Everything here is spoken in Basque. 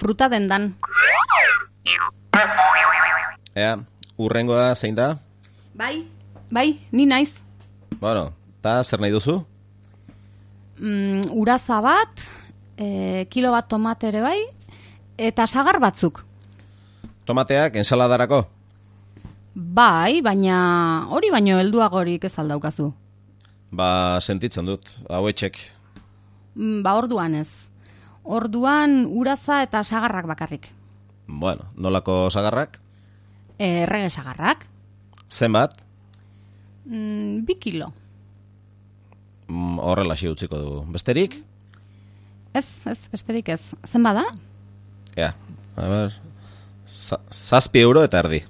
fruta dendan. Ea, urrengoa zein da? Bai, bai, ni naiz. Bueno, eta zer nahi duzu? Mm, uraza bat, e, kilo bat tomate ere bai, eta sagar batzuk. Tomateak ensaladarako? Bai, baina hori baino helduagorik ez aldaukazu. Ba, sentitzen dut, hauetxek. Mm, ba, orduan ez. Orduan uraza eta sagarrak bakarrik. Bueno, nolako sagarrak? Errege sagarrak. Zenbat? Mm, bi kilo. Mm, horrela utziko du. Besterik? Ez, ez, besterik ez. Zen bada? Ea, a ber... Za, zazpi euro eta erdi.